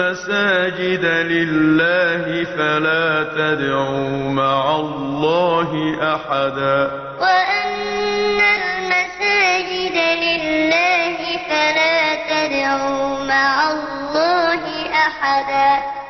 الْمَسَاجِدَ لِلَّهِ فَلَا تَدْعُوا مَعَ اللَّهِ أَحَدًا. وَأَنَّ الْمَسَاجِدَ لِلَّهِ فَلَا تَدْعُوا مَعَ اللَّهِ أَحَدًا.